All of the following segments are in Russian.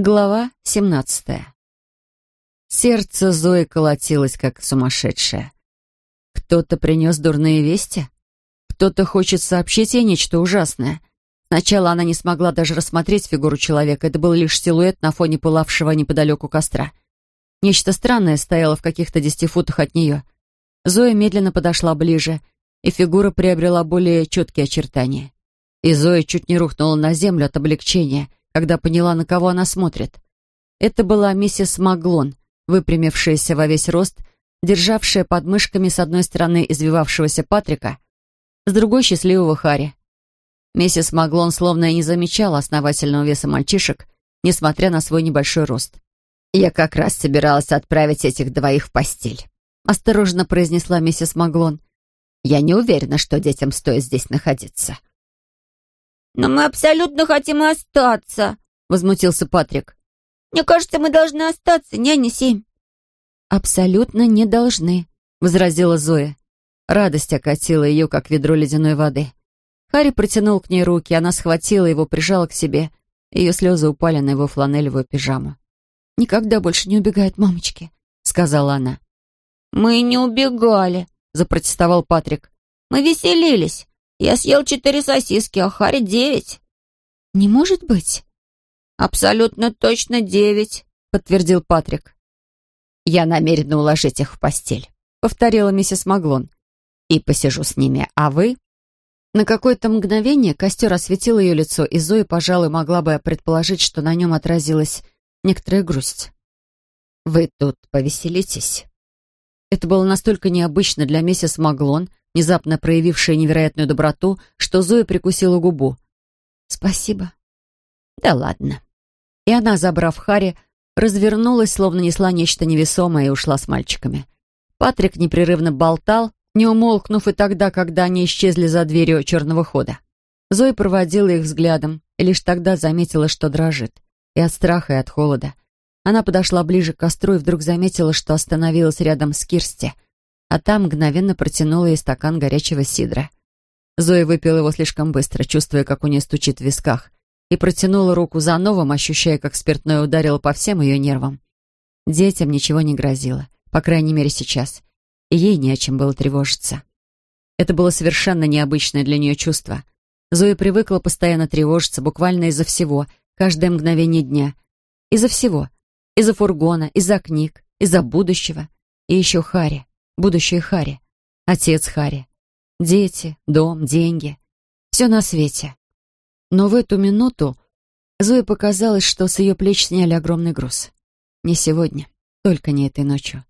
Глава 17. Сердце Зои колотилось, как сумасшедшее. Кто-то принес дурные вести? Кто-то хочет сообщить ей нечто ужасное? Сначала она не смогла даже рассмотреть фигуру человека, это был лишь силуэт на фоне пылавшего неподалеку костра. Нечто странное стояло в каких-то десяти футах от нее. Зоя медленно подошла ближе, и фигура приобрела более четкие очертания. И Зоя чуть не рухнула на землю от облегчения — когда поняла, на кого она смотрит. Это была миссис Маглон, выпрямившаяся во весь рост, державшая под мышками с одной стороны извивавшегося Патрика, с другой — счастливого Хари. Миссис Маглон словно и не замечала основательного веса мальчишек, несмотря на свой небольшой рост. «Я как раз собиралась отправить этих двоих в постель», — осторожно произнесла миссис Маглон. «Я не уверена, что детям стоит здесь находиться. «Но мы абсолютно хотим остаться», — возмутился Патрик. «Мне кажется, мы должны остаться, няня Семь». «Абсолютно не должны», — возразила Зоя. Радость окатила ее, как ведро ледяной воды. Харри протянул к ней руки, она схватила его, прижала к себе. Ее слезы упали на его фланелевую пижаму. «Никогда больше не убегает мамочки», — сказала она. «Мы не убегали», — запротестовал Патрик. «Мы веселились. Я съел четыре сосиски, а Харри девять». «Не может быть». «Абсолютно точно девять», — подтвердил Патрик. «Я намерена уложить их в постель», — повторила миссис Маглон. «И посижу с ними, а вы?» На какое-то мгновение костер осветил ее лицо, и Зоя, пожалуй, могла бы предположить, что на нем отразилась некоторая грусть. «Вы тут повеселитесь». Это было настолько необычно для миссис Маглон, внезапно проявившая невероятную доброту, что Зоя прикусила губу. «Спасибо». «Да ладно». И она, забрав Хари, развернулась, словно несла нечто невесомое и ушла с мальчиками. Патрик непрерывно болтал, не умолкнув и тогда, когда они исчезли за дверью черного хода. Зоя проводила их взглядом и лишь тогда заметила, что дрожит. И от страха, и от холода. Она подошла ближе к костру и вдруг заметила, что остановилась рядом с Кирсти — а там мгновенно протянула ей стакан горячего сидра. Зоя выпила его слишком быстро, чувствуя, как у нее стучит в висках, и протянула руку за новым, ощущая, как спиртное ударило по всем ее нервам. Детям ничего не грозило, по крайней мере сейчас, и ей не о чем было тревожиться. Это было совершенно необычное для нее чувство. Зоя привыкла постоянно тревожиться, буквально из-за всего, каждое мгновение дня. Из-за всего. Из-за фургона, из-за книг, из-за будущего. И еще Хари будущее Хари, отец Хари, дети, дом, деньги. Все на свете. Но в эту минуту Зое показалось, что с ее плеч сняли огромный груз. Не сегодня, только не этой ночью.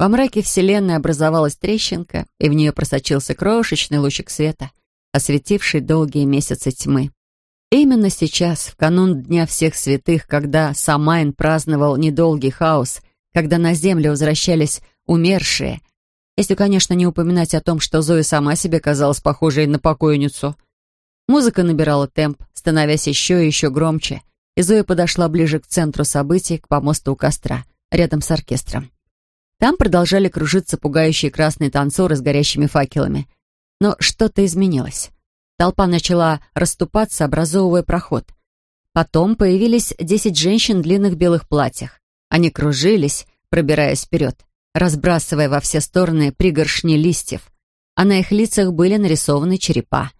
Во мраке Вселенной образовалась трещинка, и в нее просочился крошечный лучик света, осветивший долгие месяцы тьмы. именно сейчас, в канун Дня Всех Святых, когда Самайн праздновал недолгий хаос, когда на Землю возвращались умершие, если, конечно, не упоминать о том, что Зоя сама себе казалась похожей на покойницу. Музыка набирала темп, становясь еще и еще громче, и Зоя подошла ближе к центру событий, к помосту у костра, рядом с оркестром. Там продолжали кружиться пугающие красные танцоры с горящими факелами. Но что-то изменилось. Толпа начала расступаться, образовывая проход. Потом появились десять женщин в длинных белых платьях. Они кружились, пробираясь вперед разбрасывая во все стороны пригоршни листьев, а на их лицах были нарисованы черепа.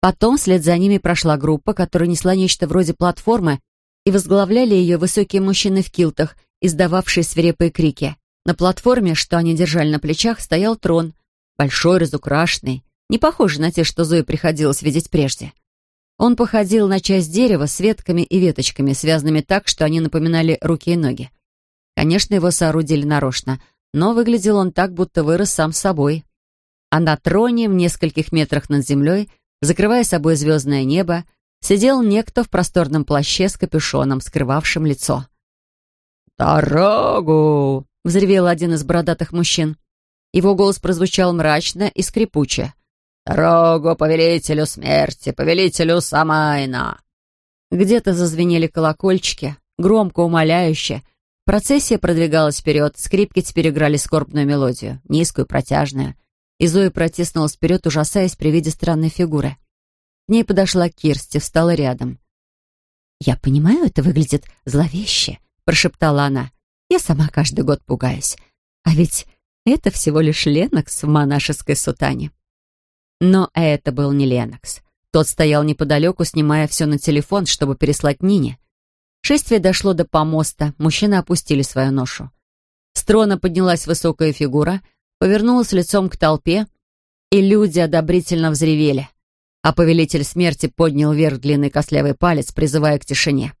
Потом вслед за ними прошла группа, которая несла нечто вроде платформы, и возглавляли ее высокие мужчины в килтах, издававшие свирепые крики. На платформе, что они держали на плечах, стоял трон, большой, разукрашенный, не похожий на те, что Зое приходилось видеть прежде. Он походил на часть дерева с ветками и веточками, связанными так, что они напоминали руки и ноги. Конечно, его соорудили нарочно — но выглядел он так, будто вырос сам собой. А на троне, в нескольких метрах над землей, закрывая собой звездное небо, сидел некто в просторном плаще с капюшоном, скрывавшим лицо. «Дорогу!» — взревел один из бородатых мужчин. Его голос прозвучал мрачно и скрипуче. «Дорогу повелителю смерти, повелителю Самайна!» Где-то зазвенели колокольчики, громко, умоляюще — Процессия продвигалась вперед, скрипки теперь играли скорбную мелодию, низкую, протяжную. И Зоя протиснулась вперед, ужасаясь при виде странной фигуры. К ней подошла Кирсти, встала рядом. «Я понимаю, это выглядит зловеще», — прошептала она. «Я сама каждый год пугаюсь. А ведь это всего лишь Ленокс в монашеской сутане». Но это был не Ленокс. Тот стоял неподалеку, снимая все на телефон, чтобы переслать Нине. Шествие дошло до помоста, мужчины опустили свою ношу. С трона поднялась высокая фигура, повернулась лицом к толпе, и люди одобрительно взревели. А повелитель смерти поднял вверх длинный костлявый палец, призывая к тишине.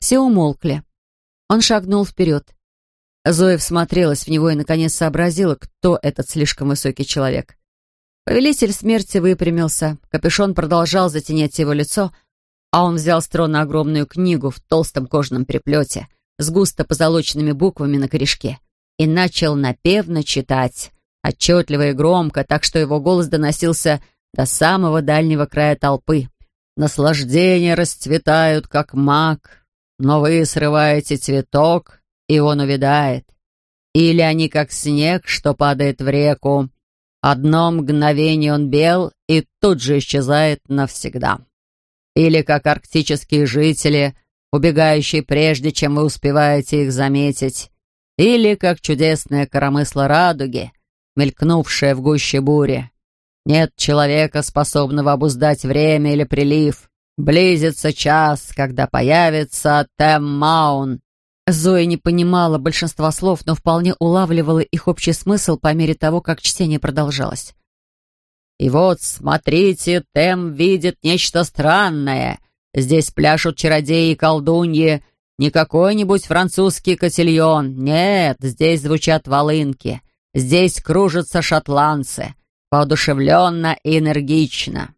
Все умолкли. Он шагнул вперед. Зоя всмотрелась в него и, наконец, сообразила, кто этот слишком высокий человек. Повелитель смерти выпрямился, капюшон продолжал затенять его лицо, а он взял с трона огромную книгу в толстом кожаном переплете с густо позолоченными буквами на корешке и начал напевно читать, отчетливо и громко, так что его голос доносился до самого дальнего края толпы. «Наслаждения расцветают, как мак, но вы срываете цветок, и он увядает. Или они, как снег, что падает в реку, Одно мгновение он бел и тут же исчезает навсегда. Или как арктические жители, убегающие прежде, чем вы успеваете их заметить. Или как чудесное коромысло радуги, мелькнувшее в гуще бури. Нет человека, способного обуздать время или прилив. Близится час, когда появится Теммаун, Зоя не понимала большинства слов, но вполне улавливала их общий смысл по мере того, как чтение продолжалось. «И вот, смотрите, Тем видит нечто странное. Здесь пляшут чародеи и колдуньи. Не какой-нибудь французский котельон. Нет, здесь звучат волынки. Здесь кружатся шотландцы. Поодушевленно и энергично».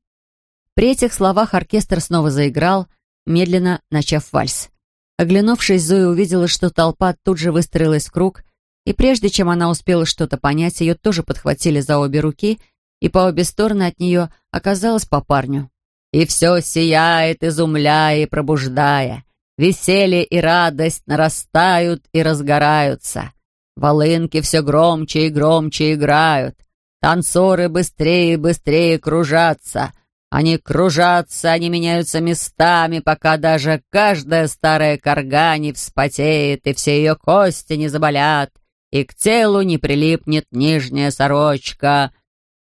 При этих словах оркестр снова заиграл, медленно начав вальс. Оглянувшись, Зоя увидела, что толпа тут же выстроилась в круг, и прежде чем она успела что-то понять, ее тоже подхватили за обе руки, и по обе стороны от нее оказалось по парню. «И все сияет, изумляя и пробуждая. Веселье и радость нарастают и разгораются. Волынки все громче и громче играют. Танцоры быстрее и быстрее кружатся, они кружатся, они меняются местами, пока даже каждая старая корга не вспотеет, и все ее кости не заболят, и к телу не прилипнет нижняя сорочка.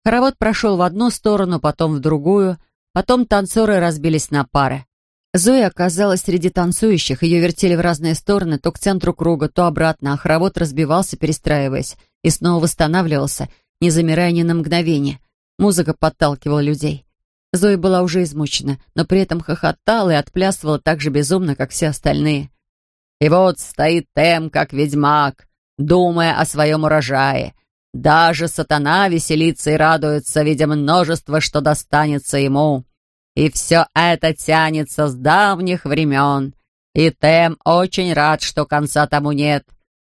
Хоровод прошел в одну сторону, потом в другую, потом танцоры разбились на пары. Зоя оказалась среди танцующих, ее вертели в разные стороны, то к центру круга, то обратно, а хоровод разбивался, перестраиваясь, и снова восстанавливался, не замирая ни на мгновение. Музыка подталкивала людей. Зоя была уже измучена, но при этом хохотала и отплясывала так же безумно, как все остальные. И вот стоит Тем, как ведьмак, думая о своем урожае. Даже сатана веселится и радуется, видя множество, что достанется ему. И все это тянется с давних времен. И Тем очень рад, что конца тому нет.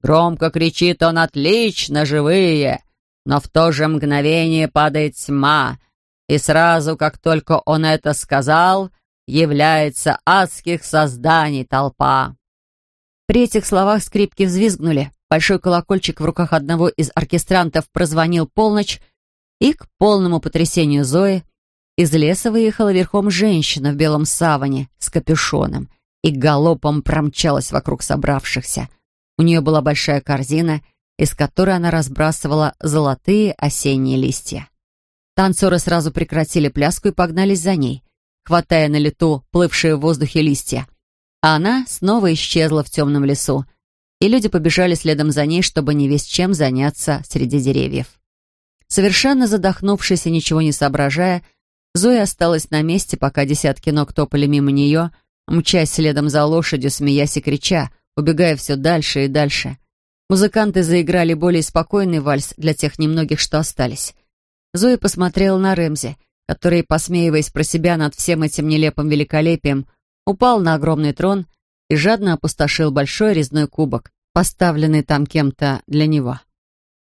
Громко кричит он «Отлично, живые!» Но в то же мгновение падает тьма, и сразу, как только он это сказал, является адских созданий толпа. При этих словах скрипки взвизгнули. Большой колокольчик в руках одного из оркестрантов прозвонил полночь, и к полному потрясению Зои из леса выехала верхом женщина в белом саване с капюшоном и галопом промчалась вокруг собравшихся. У нее была большая корзина, из которой она разбрасывала золотые осенние листья. Танцоры сразу прекратили пляску и погнались за ней, хватая на лету плывшие в воздухе листья. А она снова исчезла в темном лесу, и люди побежали следом за ней, чтобы не весь чем заняться среди деревьев. Совершенно задохнувшись и ничего не соображая, Зоя осталась на месте, пока десятки ног топали мимо нее, мчась следом за лошадью, смеясь и крича, убегая все дальше и дальше. Музыканты заиграли более спокойный вальс для тех немногих, что остались. Зоя посмотрела на Рэмзи, который, посмеиваясь про себя над всем этим нелепым великолепием, упал на огромный трон и жадно опустошил большой резной кубок, поставленный там кем-то для него.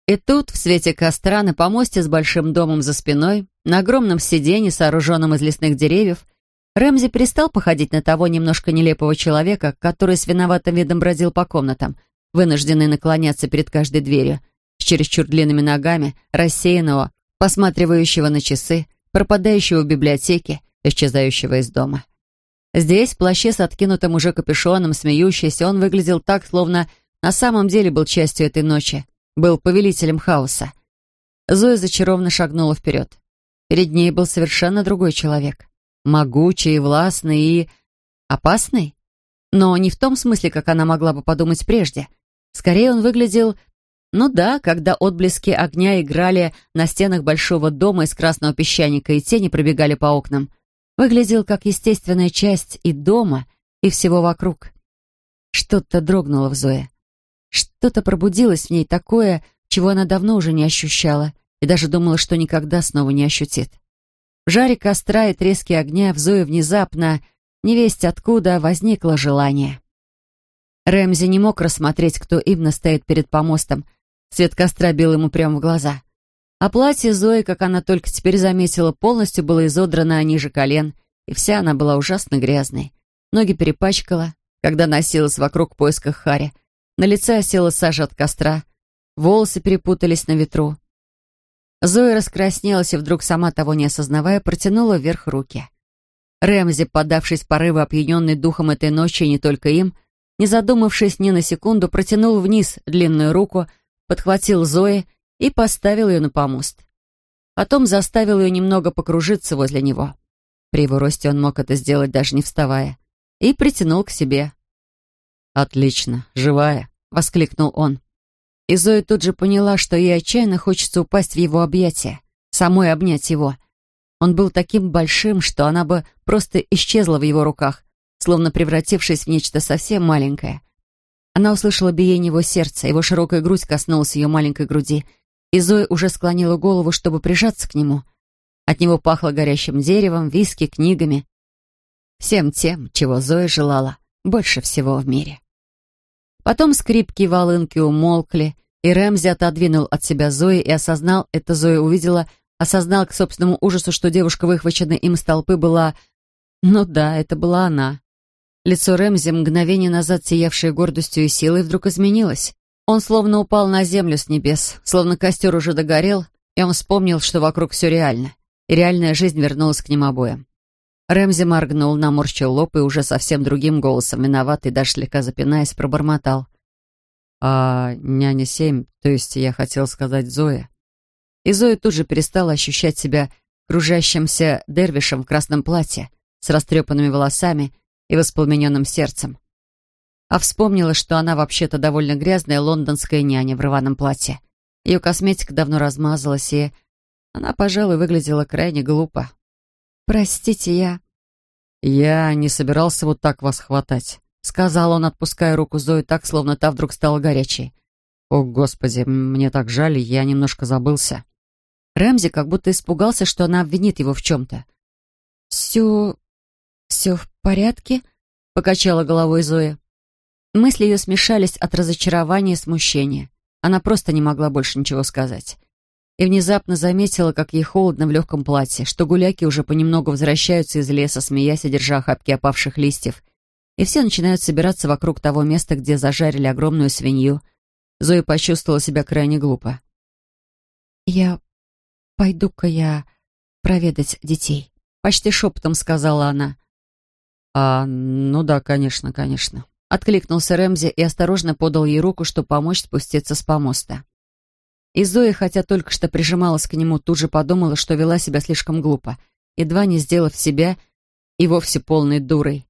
И тут, в свете костра, на помосте с большим домом за спиной, на огромном сиденье, сооруженном из лесных деревьев, Рэмзи перестал походить на того немножко нелепого человека, который с виноватым видом бродил по комнатам, вынужденный наклоняться перед каждой дверью, с чересчур длинными ногами, рассеянного, посматривающего на часы, пропадающего в библиотеке, исчезающего из дома. Здесь, в плаще с откинутым уже капюшоном, смеющийся, он выглядел так, словно на самом деле был частью этой ночи, был повелителем хаоса. Зоя зачарованно шагнула вперед. Перед ней был совершенно другой человек. Могучий, властный и... опасный? Но не в том смысле, как она могла бы подумать прежде. Скорее, он выглядел... Ну да, когда отблески огня играли на стенах большого дома из красного песчаника и тени пробегали по окнам — выглядел как естественная часть и дома, и всего вокруг. Что-то дрогнуло в Зое. Что-то пробудилось в ней такое, чего она давно уже не ощущала, и даже думала, что никогда снова не ощутит. В жаре костра и треске огня в Зое внезапно, невесть откуда, возникло желание. Рэмзи не мог рассмотреть, кто именно стоит перед помостом. Свет костра бил ему прямо в глаза. А платье Зои, как она только теперь заметила, полностью было изодрано ниже колен, и вся она была ужасно грязной. Ноги перепачкала, когда носилась вокруг в поисках Хари. На лице осела сажа от костра, волосы перепутались на ветру. Зоя раскраснелась и вдруг, сама того не осознавая, протянула вверх руки. Рэмзи, поддавшись порыву, опьяненный духом этой ночи не только им, не задумавшись ни на секунду, протянул вниз длинную руку, подхватил Зои и поставил ее на помост. Потом заставил ее немного покружиться возле него. При его росте он мог это сделать, даже не вставая. И притянул к себе. «Отлично, живая!» — воскликнул он. И Зоя тут же поняла, что ей отчаянно хочется упасть в его объятия, самой обнять его. Он был таким большим, что она бы просто исчезла в его руках, словно превратившись в нечто совсем маленькое. Она услышала биение его сердца, его широкая грудь коснулась ее маленькой груди — и Зоя уже склонила голову, чтобы прижаться к нему. От него пахло горящим деревом, виски, книгами. Всем тем, чего Зоя желала больше всего в мире. Потом скрипки и волынки умолкли, и Рэмзи отодвинул от себя Зои и осознал, это Зоя увидела, осознал к собственному ужасу, что девушка, выхваченная им с толпы, была... Ну да, это была она. Лицо Рэмзи, мгновение назад сиявшее гордостью и силой, вдруг изменилось. Он словно упал на землю с небес, словно костер уже догорел, и он вспомнил, что вокруг все реально, и реальная жизнь вернулась к ним обоим. Рэмзи моргнул, наморщил лоб и уже совсем другим голосом, виноватый, даже слегка запинаясь, пробормотал. «А няня семь, то есть я хотел сказать Зоя». И Зоя тут же перестала ощущать себя кружащимся дервишем в красном платье, с растрепанными волосами и воспламененным сердцем а вспомнила, что она вообще-то довольно грязная лондонская няня в рваном платье. Ее косметика давно размазалась, и она, пожалуй, выглядела крайне глупо. «Простите, я...» «Я не собирался вот так вас хватать», — сказал он, отпуская руку Зои так, словно та вдруг стала горячей. «О, Господи, мне так жаль, я немножко забылся». Рэмзи как будто испугался, что она обвинит его в чем-то. «Все... все в порядке?» — покачала головой Зоя. Мысли ее смешались от разочарования и смущения. Она просто не могла больше ничего сказать. И внезапно заметила, как ей холодно в легком платье, что гуляки уже понемногу возвращаются из леса, смеясь и держа охапки опавших листьев. И все начинают собираться вокруг того места, где зажарили огромную свинью. Зоя почувствовала себя крайне глупо. «Я пойду-ка я проведать детей», — почти шепотом сказала она. «А, ну да, конечно, конечно». Откликнулся Рэмзи и осторожно подал ей руку, чтобы помочь спуститься с помоста. И Зоя, хотя только что прижималась к нему, тут же подумала, что вела себя слишком глупо, едва не сделав себя и вовсе полной дурой.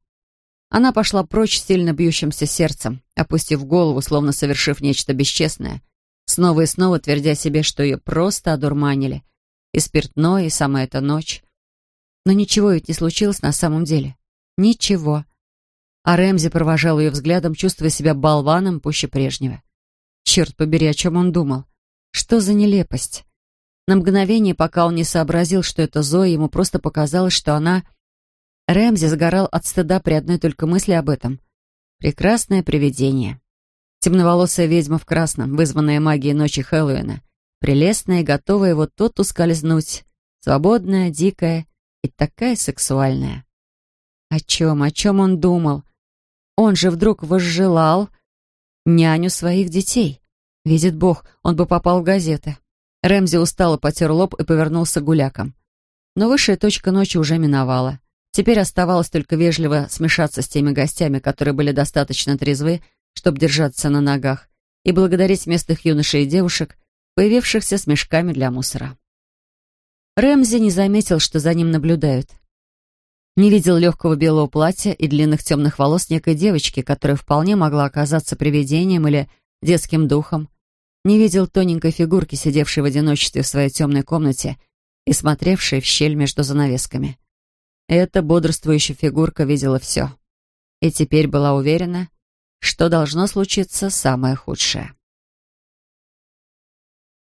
Она пошла прочь сильно бьющимся сердцем, опустив голову, словно совершив нечто бесчестное, снова и снова твердя себе, что ее просто одурманили. И спиртное, и сама эта ночь. Но ничего ведь не случилось на самом деле. Ничего а Рэмзи провожал ее взглядом, чувствуя себя болваном пуще прежнего. Черт побери, о чем он думал? Что за нелепость? На мгновение, пока он не сообразил, что это Зоя, ему просто показалось, что она... Рэмзи сгорал от стыда при одной только мысли об этом. Прекрасное привидение. Темноволосая ведьма в красном, вызванная магией ночи Хэллоуина. Прелестная и готовая вот-тут ускользнуть. Свободная, дикая и такая сексуальная. О чем, о чем он думал? Он же вдруг возжелал няню своих детей. Видит Бог, он бы попал в газеты. Рэмзи устало потер лоб и повернулся к гулякам. Но высшая точка ночи уже миновала. Теперь оставалось только вежливо смешаться с теми гостями, которые были достаточно трезвы, чтобы держаться на ногах, и благодарить местных юношей и девушек, появившихся с мешками для мусора. Рэмзи не заметил, что за ним наблюдают. Не видел легкого белого платья и длинных темных волос некой девочки, которая вполне могла оказаться привидением или детским духом. Не видел тоненькой фигурки, сидевшей в одиночестве в своей темной комнате и смотревшей в щель между занавесками. Эта бодрствующая фигурка видела все. И теперь была уверена, что должно случиться самое худшее.